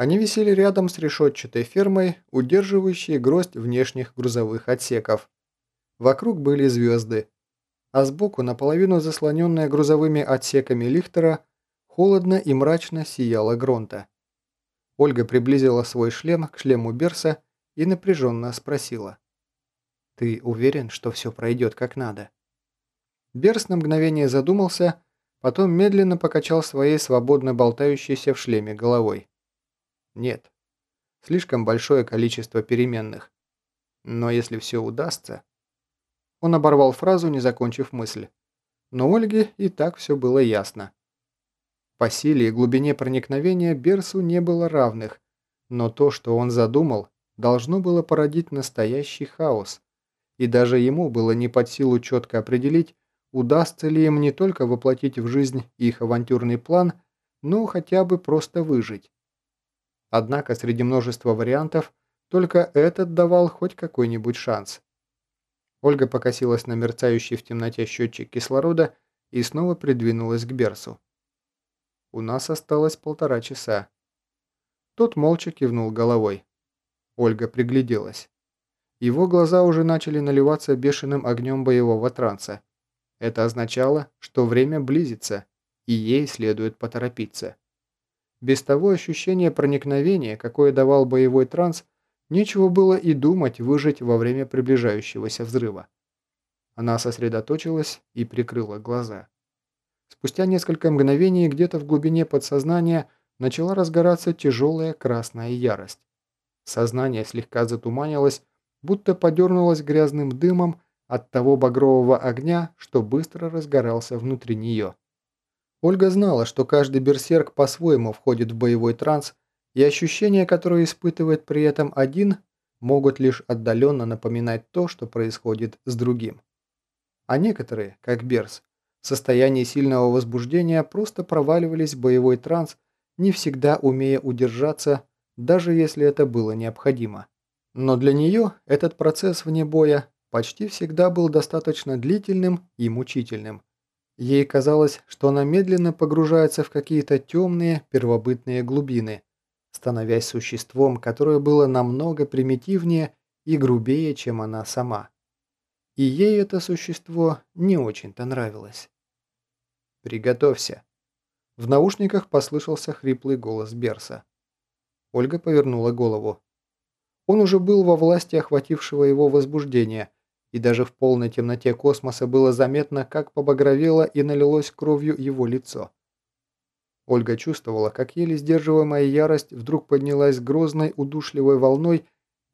Они висели рядом с решетчатой фермой, удерживающей гроздь внешних грузовых отсеков. Вокруг были звезды, а сбоку, наполовину заслоненная грузовыми отсеками Лихтера, холодно и мрачно сияла Гронта. Ольга приблизила свой шлем к шлему Берса и напряженно спросила. «Ты уверен, что все пройдет как надо?» Берс на мгновение задумался, потом медленно покачал своей свободно болтающейся в шлеме головой. «Нет. Слишком большое количество переменных. Но если все удастся...» Он оборвал фразу, не закончив мысль. Но Ольге и так все было ясно. По силе и глубине проникновения Берсу не было равных, но то, что он задумал, должно было породить настоящий хаос. И даже ему было не под силу четко определить, удастся ли им не только воплотить в жизнь их авантюрный план, но хотя бы просто выжить. Однако среди множества вариантов только этот давал хоть какой-нибудь шанс. Ольга покосилась на мерцающий в темноте счетчик кислорода и снова придвинулась к Берсу. «У нас осталось полтора часа». Тот молча кивнул головой. Ольга пригляделась. Его глаза уже начали наливаться бешеным огнем боевого транса. Это означало, что время близится, и ей следует поторопиться. Без того ощущения проникновения, какое давал боевой транс, Нечего было и думать выжить во время приближающегося взрыва. Она сосредоточилась и прикрыла глаза. Спустя несколько мгновений где-то в глубине подсознания начала разгораться тяжелая красная ярость. Сознание слегка затуманилось, будто подернулось грязным дымом от того багрового огня, что быстро разгорался внутри нее. Ольга знала, что каждый берсерк по-своему входит в боевой транс и ощущения, которые испытывает при этом один, могут лишь отдаленно напоминать то, что происходит с другим. А некоторые, как Берс, в состоянии сильного возбуждения просто проваливались в боевой транс, не всегда умея удержаться, даже если это было необходимо. Но для нее этот процесс вне боя почти всегда был достаточно длительным и мучительным. Ей казалось, что она медленно погружается в какие-то темные первобытные глубины – становясь существом, которое было намного примитивнее и грубее, чем она сама. И ей это существо не очень-то нравилось. «Приготовься!» В наушниках послышался хриплый голос Берса. Ольга повернула голову. Он уже был во власти охватившего его возбуждения, и даже в полной темноте космоса было заметно, как побагровело и налилось кровью его лицо. Ольга чувствовала, как еле сдерживаемая ярость вдруг поднялась грозной удушливой волной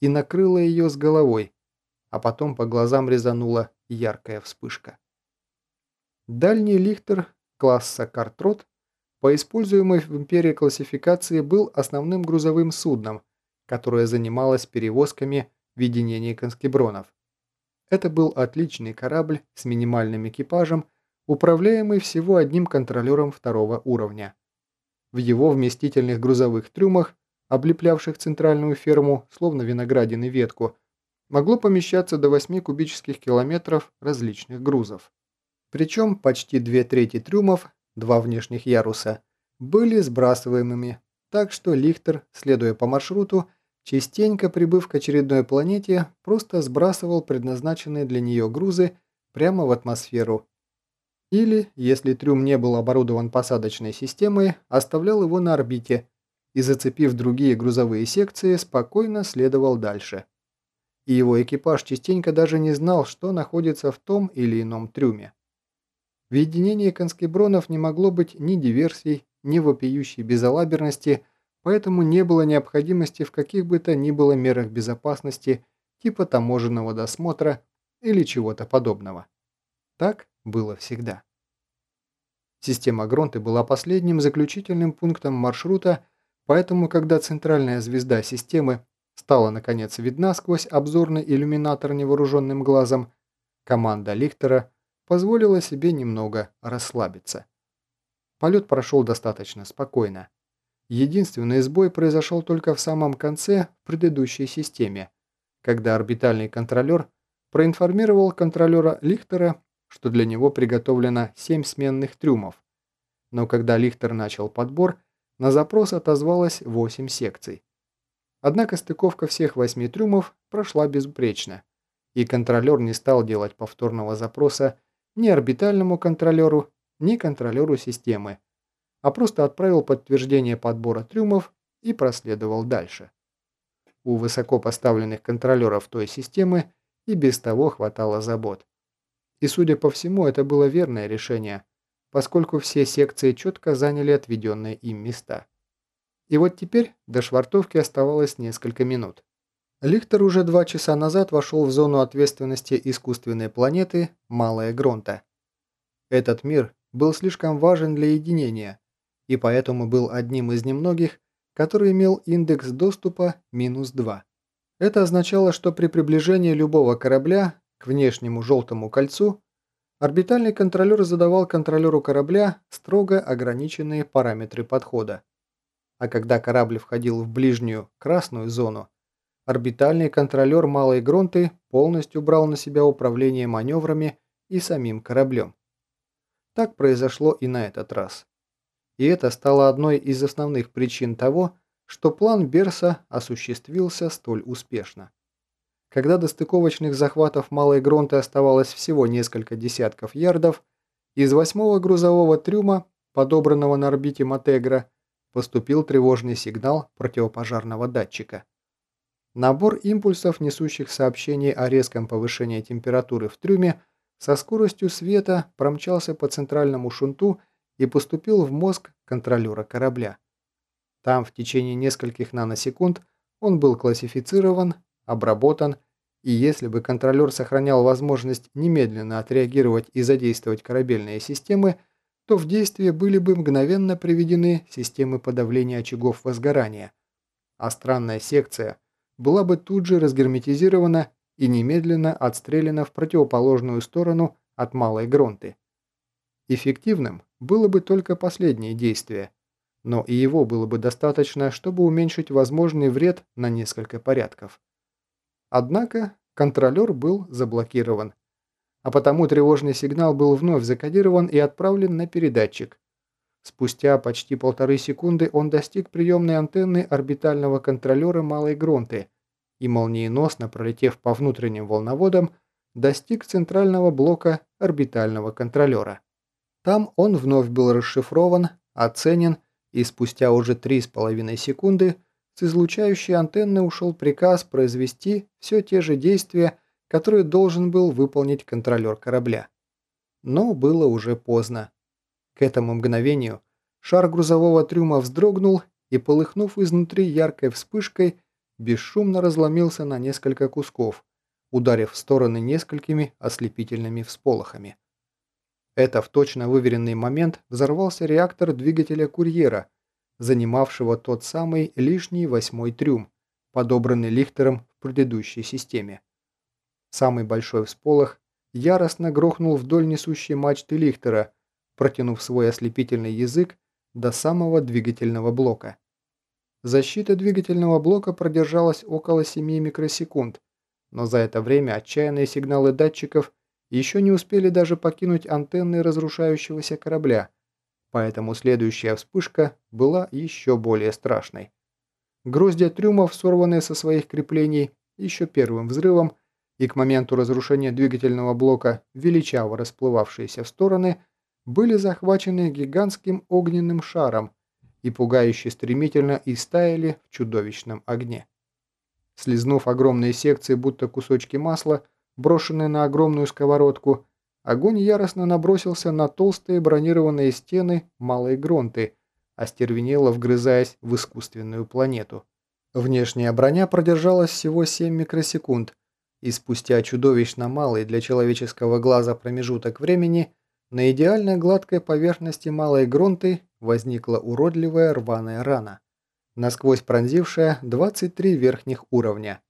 и накрыла ее с головой, а потом по глазам резанула яркая вспышка. Дальний лихтер класса «Картрот» по используемой в империи классификации был основным грузовым судном, которое занималось перевозками в единении конскебронов. Это был отличный корабль с минимальным экипажем, управляемый всего одним контролером второго уровня. В его вместительных грузовых трюмах, облеплявших центральную ферму, словно виноградины ветку, могло помещаться до 8 кубических километров различных грузов. Причем почти две трети трюмов, два внешних яруса, были сбрасываемыми, так что Лихтер, следуя по маршруту, частенько прибыв к очередной планете, просто сбрасывал предназначенные для нее грузы прямо в атмосферу или, если трюм не был оборудован посадочной системой, оставлял его на орбите и, зацепив другие грузовые секции, спокойно следовал дальше. И его экипаж частенько даже не знал, что находится в том или ином трюме. В единении конскебронов не могло быть ни диверсий, ни вопиющей безалаберности, поэтому не было необходимости в каких бы то ни было мерах безопасности, типа таможенного досмотра или чего-то подобного. Так было всегда. Система Гронты была последним заключительным пунктом маршрута, поэтому, когда центральная звезда системы стала наконец видна сквозь обзорный иллюминатор невооруженным глазом, команда Лихтера позволила себе немного расслабиться. Полет прошел достаточно спокойно. Единственный сбой произошел только в самом конце предыдущей системе, когда орбитальный контролер проинформировал контролера Лихтера что для него приготовлено 7 сменных трюмов. Но когда Лихтер начал подбор, на запрос отозвалось 8 секций. Однако стыковка всех восьми трюмов прошла безупречно, и контролер не стал делать повторного запроса ни орбитальному контролеру, ни контролеру системы, а просто отправил подтверждение подбора трюмов и проследовал дальше. У высоко поставленных контролеров той системы и без того хватало забот. И судя по всему, это было верное решение, поскольку все секции четко заняли отведенные им места. И вот теперь до швартовки оставалось несколько минут. Лихтер уже два часа назад вошел в зону ответственности искусственной планеты Малая Гронта. Этот мир был слишком важен для единения, и поэтому был одним из немногих, который имел индекс доступа минус 2. Это означало, что при приближении любого корабля к внешнему желтому кольцу орбитальный контролер задавал контролеру корабля строго ограниченные параметры подхода. А когда корабль входил в ближнюю красную зону, орбитальный контролер Малой Гронты полностью брал на себя управление маневрами и самим кораблем. Так произошло и на этот раз. И это стало одной из основных причин того, что план Берса осуществился столь успешно. Когда до стыковочных захватов Малой Гронты оставалось всего несколько десятков ярдов, из восьмого грузового трюма, подобранного на орбите Матегра, поступил тревожный сигнал противопожарного датчика. Набор импульсов, несущих сообщение о резком повышении температуры в трюме, со скоростью света промчался по центральному шунту и поступил в мозг контролера корабля. Там в течение нескольких наносекунд он был классифицирован, обработан, и если бы контролер сохранял возможность немедленно отреагировать и задействовать корабельные системы, то в действие были бы мгновенно приведены системы подавления очагов возгорания, а странная секция была бы тут же разгерметизирована и немедленно отстреляна в противоположную сторону от малой гронты. Эффективным было бы только последнее действие, но и его было бы достаточно, чтобы уменьшить возможный вред на несколько порядков. Однако контролер был заблокирован, а потому тревожный сигнал был вновь закодирован и отправлен на передатчик. Спустя почти полторы секунды он достиг приемной антенны орбитального контролера Малой Гронты и, молниеносно пролетев по внутренним волноводам, достиг центрального блока орбитального контролера. Там он вновь был расшифрован, оценен, и спустя уже 3,5 секунды с излучающей антенны ушел приказ произвести все те же действия, которые должен был выполнить контролер корабля. Но было уже поздно. К этому мгновению шар грузового трюма вздрогнул и, полыхнув изнутри яркой вспышкой, бесшумно разломился на несколько кусков, ударив в стороны несколькими ослепительными всполохами. Это в точно выверенный момент взорвался реактор двигателя «Курьера», занимавшего тот самый лишний восьмой трюм, подобранный Лихтером в предыдущей системе. Самый большой всполох яростно грохнул вдоль несущей мачты Лихтера, протянув свой ослепительный язык до самого двигательного блока. Защита двигательного блока продержалась около 7 микросекунд, но за это время отчаянные сигналы датчиков еще не успели даже покинуть антенны разрушающегося корабля, поэтому следующая вспышка была еще более страшной. Гроздья трюмов, сорванные со своих креплений еще первым взрывом, и к моменту разрушения двигательного блока, величаво расплывавшиеся в стороны, были захвачены гигантским огненным шаром и пугающе стремительно истаяли в чудовищном огне. Слизнув огромные секции, будто кусочки масла, брошенный на огромную сковородку, огонь яростно набросился на толстые бронированные стены малой гронты, остервенело вгрызаясь в искусственную планету. Внешняя броня продержалась всего 7 микросекунд, и спустя чудовищно малый для человеческого глаза промежуток времени на идеально гладкой поверхности малой гронты возникла уродливая рваная рана, насквозь пронзившая 23 верхних уровня.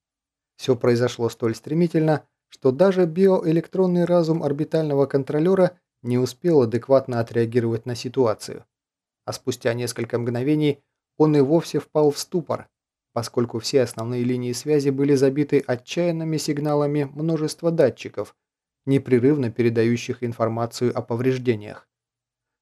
Все произошло столь стремительно, что даже биоэлектронный разум орбитального контролера не успел адекватно отреагировать на ситуацию. А спустя несколько мгновений он и вовсе впал в ступор, поскольку все основные линии связи были забиты отчаянными сигналами множества датчиков, непрерывно передающих информацию о повреждениях.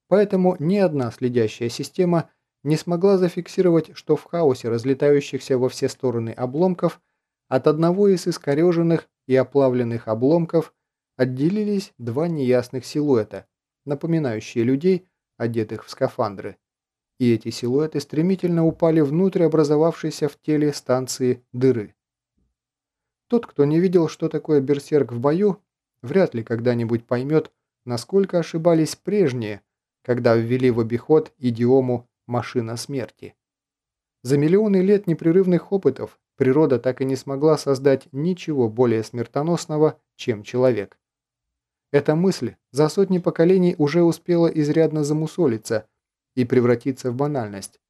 Поэтому ни одна следящая система не смогла зафиксировать, что в хаосе разлетающихся во все стороны обломков от одного из искореженных и оплавленных обломков отделились два неясных силуэта, напоминающие людей, одетых в скафандры. И эти силуэты стремительно упали внутрь образовавшейся в теле станции дыры. Тот, кто не видел, что такое берсерк в бою, вряд ли когда-нибудь поймет, насколько ошибались прежние, когда ввели в обиход идиому «машина смерти». За миллионы лет непрерывных опытов природа так и не смогла создать ничего более смертоносного, чем человек. Эта мысль за сотни поколений уже успела изрядно замусолиться и превратиться в банальность.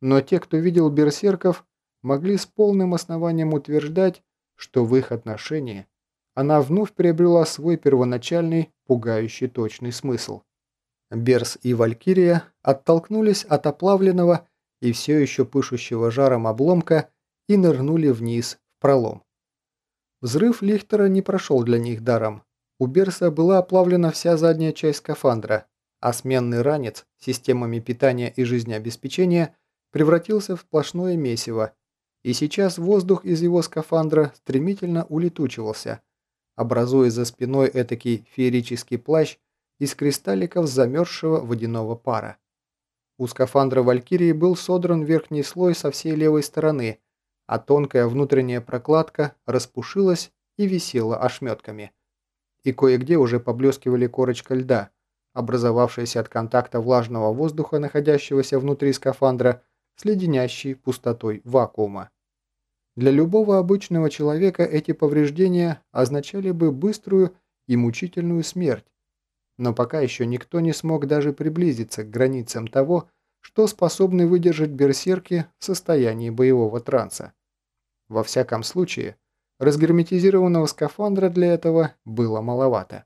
Но те, кто видел берсерков, могли с полным основанием утверждать, что в их отношении она вновь приобрела свой первоначальный, пугающий точный смысл. Берс и Валькирия оттолкнулись от оплавленного и все еще пышущего жаром обломка и нырнули вниз в пролом. Взрыв Лихтера не прошел для них даром. У Берса была оплавлена вся задняя часть скафандра, а сменный ранец системами питания и жизнеобеспечения превратился в сплошное месиво, и сейчас воздух из его скафандра стремительно улетучивался, образуя за спиной этакий феерический плащ из кристалликов замерзшего водяного пара. У скафандра Валькирии был содран верхний слой со всей левой стороны, а тонкая внутренняя прокладка распушилась и висела ошметками. И кое-где уже поблескивали корочка льда, образовавшаяся от контакта влажного воздуха, находящегося внутри скафандра, с леденящей пустотой вакуума. Для любого обычного человека эти повреждения означали бы быструю и мучительную смерть, но пока еще никто не смог даже приблизиться к границам того, что способны выдержать берсерки в состоянии боевого транса. Во всяком случае, разгерметизированного скафандра для этого было маловато.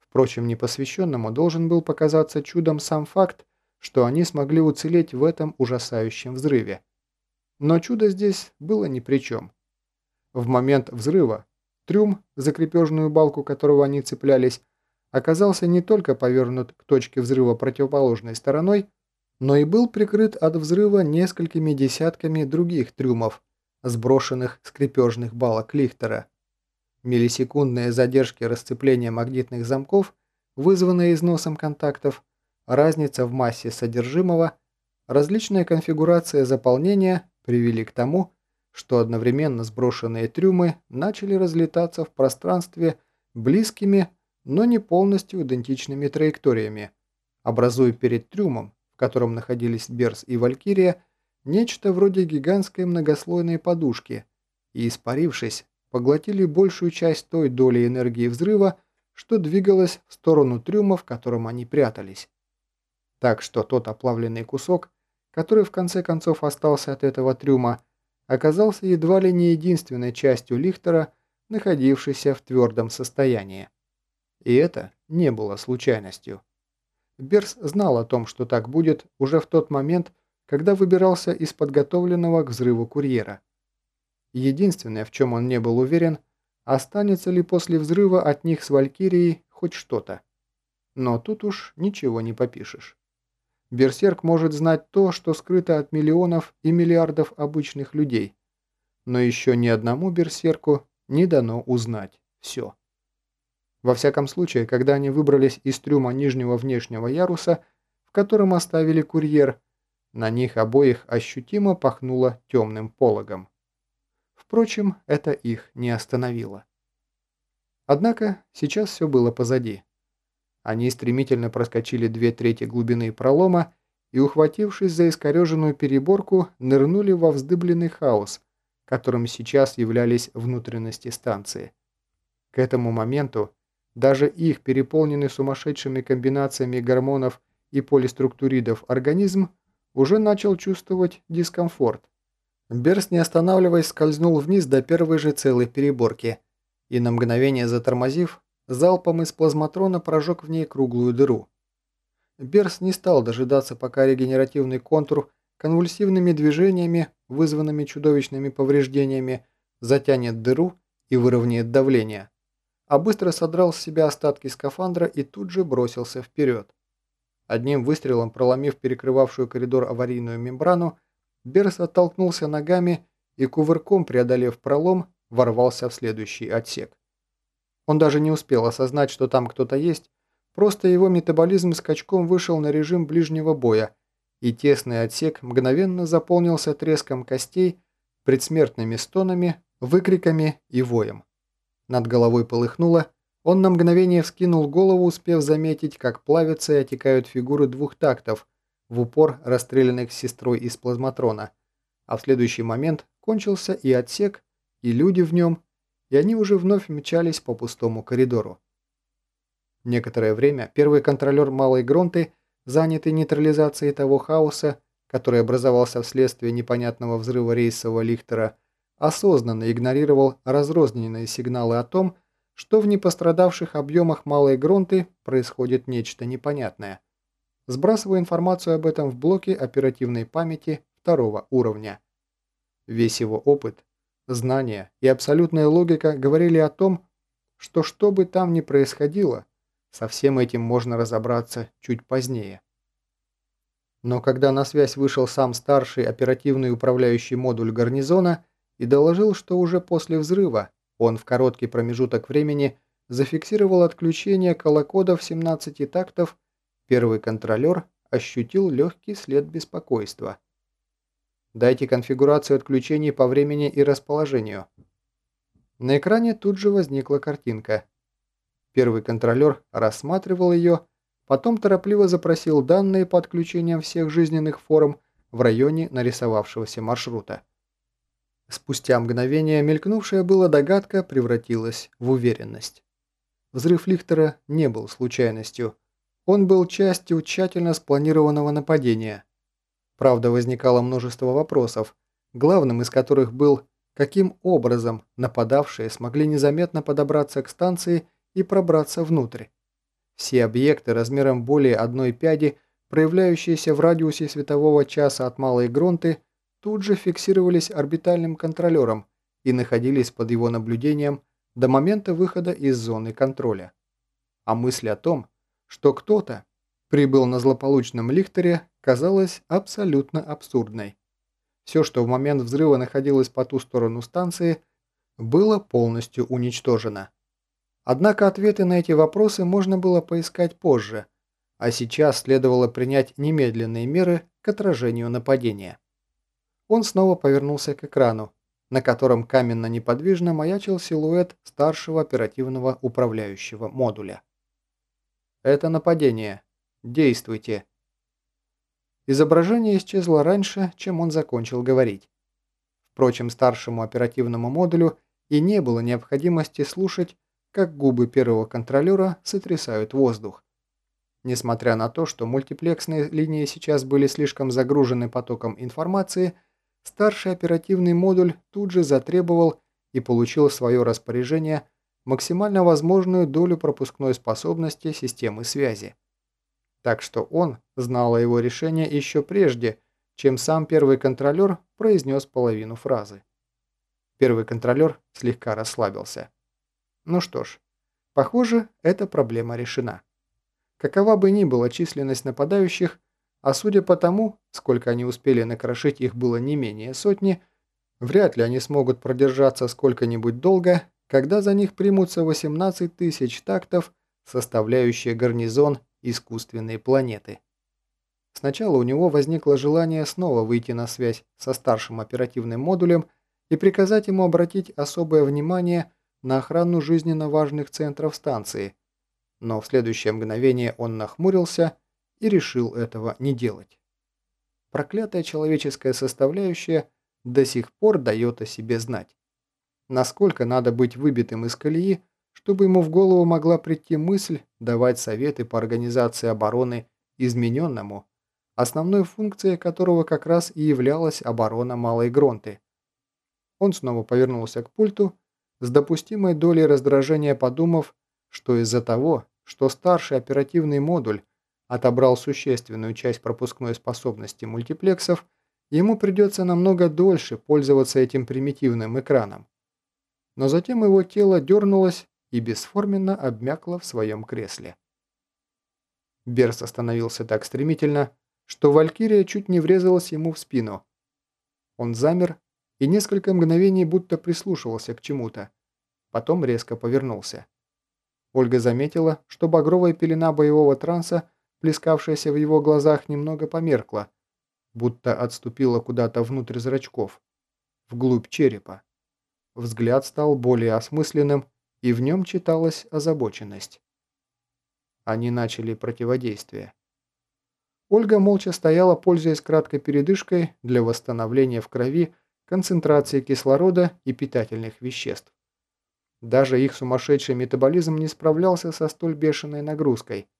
Впрочем, непосвященному должен был показаться чудом сам факт, что они смогли уцелеть в этом ужасающем взрыве. Но чудо здесь было ни при чем. В момент взрыва трюм, за крепежную балку которого они цеплялись, оказался не только повернут к точке взрыва противоположной стороной, но и был прикрыт от взрыва несколькими десятками других трюмов, сброшенных с крепежных балок Лихтера. Миллисекундные задержки расцепления магнитных замков, вызванные износом контактов, разница в массе содержимого, различная конфигурация заполнения привели к тому, что одновременно сброшенные трюмы начали разлетаться в пространстве близкими но не полностью идентичными траекториями, образуя перед трюмом, котором находились Берс и Валькирия, нечто вроде гигантской многослойной подушки и, испарившись, поглотили большую часть той доли энергии взрыва, что двигалась в сторону трюма, в котором они прятались. Так что тот оплавленный кусок, который в конце концов остался от этого трюма, оказался едва ли не единственной частью Лихтера, находившейся в твердом состоянии. И это не было случайностью. Берс знал о том, что так будет уже в тот момент, когда выбирался из подготовленного к взрыву курьера. Единственное, в чем он не был уверен, останется ли после взрыва от них с Валькирией хоть что-то. Но тут уж ничего не попишешь. Берсерк может знать то, что скрыто от миллионов и миллиардов обычных людей. Но еще ни одному берсерку не дано узнать все. Во всяком случае, когда они выбрались из трюма нижнего внешнего яруса, в котором оставили курьер, на них обоих ощутимо пахнуло темным пологом. Впрочем, это их не остановило. Однако сейчас все было позади. Они стремительно проскочили две трети глубины пролома и, ухватившись за искореженную переборку, нырнули во вздыбленный хаос, которым сейчас являлись внутренности станции. К этому моменту даже их переполненный сумасшедшими комбинациями гормонов и полиструктуридов организм уже начал чувствовать дискомфорт. Берс, не останавливаясь, скользнул вниз до первой же целой переборки и на мгновение затормозив, залпом из плазматрона прожег в ней круглую дыру. Берс не стал дожидаться, пока регенеративный контур конвульсивными движениями, вызванными чудовищными повреждениями, затянет дыру и выровняет давление а быстро содрал с себя остатки скафандра и тут же бросился вперед. Одним выстрелом проломив перекрывавшую коридор аварийную мембрану, Берс оттолкнулся ногами и, кувырком преодолев пролом, ворвался в следующий отсек. Он даже не успел осознать, что там кто-то есть, просто его метаболизм скачком вышел на режим ближнего боя, и тесный отсек мгновенно заполнился треском костей, предсмертными стонами, выкриками и воем. Над головой полыхнуло, он на мгновение вскинул голову, успев заметить, как плавятся и отекают фигуры двух тактов, в упор расстрелянных сестрой из плазматрона, а в следующий момент кончился и отсек, и люди в нем, и они уже вновь мчались по пустому коридору. Некоторое время первый контролер Малой Гронты, занятый нейтрализацией того хаоса, который образовался вследствие непонятного взрыва рейсового лихтера, осознанно игнорировал разрозненные сигналы о том, что в непострадавших объемах Малой Гронты происходит нечто непонятное. Сбрасывая информацию об этом в блоке оперативной памяти второго уровня. Весь его опыт Знания и абсолютная логика говорили о том, что что бы там ни происходило, со всем этим можно разобраться чуть позднее. Но когда на связь вышел сам старший оперативный управляющий модуль гарнизона и доложил, что уже после взрыва он в короткий промежуток времени зафиксировал отключение колокодов 17 тактов, первый контролер ощутил легкий след беспокойства. Дайте конфигурацию отключений по времени и расположению. На экране тут же возникла картинка. Первый контролер рассматривал ее, потом торопливо запросил данные по отключениям всех жизненных форм в районе нарисовавшегося маршрута. Спустя мгновение мелькнувшая была догадка превратилась в уверенность. Взрыв Лихтера не был случайностью. Он был частью тщательно спланированного нападения – Правда, возникало множество вопросов, главным из которых был, каким образом нападавшие смогли незаметно подобраться к станции и пробраться внутрь. Все объекты размером более одной пяди, проявляющиеся в радиусе светового часа от Малой Гронты, тут же фиксировались орбитальным контролером и находились под его наблюдением до момента выхода из зоны контроля. А мысль о том, что кто-то прибыл на злополучном лихтере, казалась абсолютно абсурдной. Все, что в момент взрыва находилось по ту сторону станции, было полностью уничтожено. Однако ответы на эти вопросы можно было поискать позже, а сейчас следовало принять немедленные меры к отражению нападения. Он снова повернулся к экрану, на котором каменно-неподвижно маячил силуэт старшего оперативного управляющего модуля. «Это нападение. Действуйте», Изображение исчезло раньше, чем он закончил говорить. Впрочем, старшему оперативному модулю и не было необходимости слушать, как губы первого контролера сотрясают воздух. Несмотря на то, что мультиплексные линии сейчас были слишком загружены потоком информации, старший оперативный модуль тут же затребовал и получил в свое распоряжение максимально возможную долю пропускной способности системы связи. Так что он знал о его решении еще прежде, чем сам первый контролер произнес половину фразы. Первый контролер слегка расслабился. Ну что ж, похоже, эта проблема решена. Какова бы ни была численность нападающих, а судя по тому, сколько они успели накрошить, их было не менее сотни, вряд ли они смогут продержаться сколько-нибудь долго, когда за них примутся 18 тысяч тактов, составляющие гарнизон искусственные планеты. Сначала у него возникло желание снова выйти на связь со старшим оперативным модулем и приказать ему обратить особое внимание на охрану жизненно важных центров станции, но в следующее мгновение он нахмурился и решил этого не делать. Проклятая человеческая составляющая до сих пор дает о себе знать. Насколько надо быть выбитым из колеи, чтобы ему в голову могла прийти мысль давать советы по организации обороны измененному, основной функцией которого как раз и являлась оборона Малой Гронты. Он снова повернулся к пульту, с допустимой долей раздражения подумав, что из-за того, что старший оперативный модуль отобрал существенную часть пропускной способности мультиплексов, ему придется намного дольше пользоваться этим примитивным экраном. Но затем его тело дернулось, и бесформенно обмякла в своем кресле. Берс остановился так стремительно, что Валькирия чуть не врезалась ему в спину. Он замер и несколько мгновений будто прислушивался к чему-то. Потом резко повернулся. Ольга заметила, что багровая пелена боевого транса, плескавшаяся в его глазах, немного померкла, будто отступила куда-то внутрь зрачков, вглубь черепа. Взгляд стал более осмысленным, и в нем читалась озабоченность. Они начали противодействие. Ольга молча стояла, пользуясь краткой передышкой для восстановления в крови концентрации кислорода и питательных веществ. Даже их сумасшедший метаболизм не справлялся со столь бешеной нагрузкой –